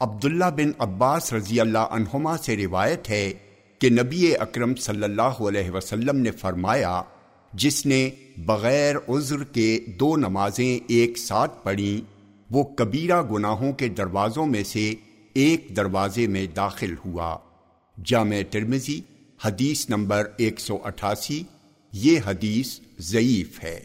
عبداللہ بن عباس رضی اللہ عنہما سے روایت ہے کہ نبی اکرم صلی اللہ علیہ وسلم نے فرمایا، جس نے بغیر عذر کے دو نمازیں ایک ساتھ پڑھیں، وہ کبیرہ گناہوں کے دروازوں میں سے ایک دروازے میں داخل ہوا۔ جامع ترمزی حدیث نمبر ایک سو اٹھاسی، یہ حدیث ضعیف ہے۔